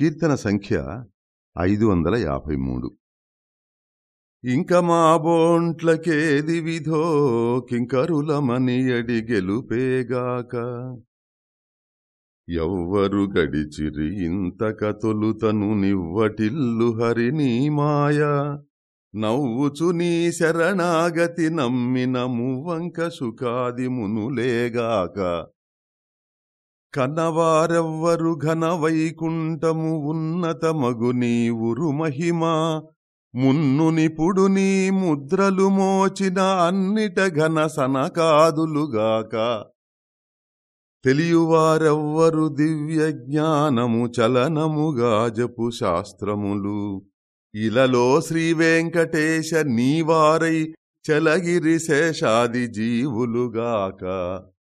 కీర్తన సంఖ్య ఐదు వందల యాభై మూడు. ఇంక మా బోంట్లకేది విధో కింకరులమని గెలుపేగాక ఎవ్వరు గడిచిరి ఇంతక తొలుతను నివ్వటిల్లు హరినీ మాయ. నవ్వుచు నీ శరణాగతి నమ్మిన మువ్వంక సుఖాది మునులేగాక కనవారెవ్వరు ఘన వైకుంఠము ఉన్నతమగు నీ ఉరు మహిమా మున్ను నిపుడు నీ ముద్రలు మోచిన అన్నిట ఘన సనకాదులుగాక. తెలియువారెవ్వరు దివ్య జ్ఞానము చలనముగా జపు శాస్త్రములు. ఇలలో శ్రీ వెంకటేశ నీవారై చలగిరి శేషాది జీవులుగాక.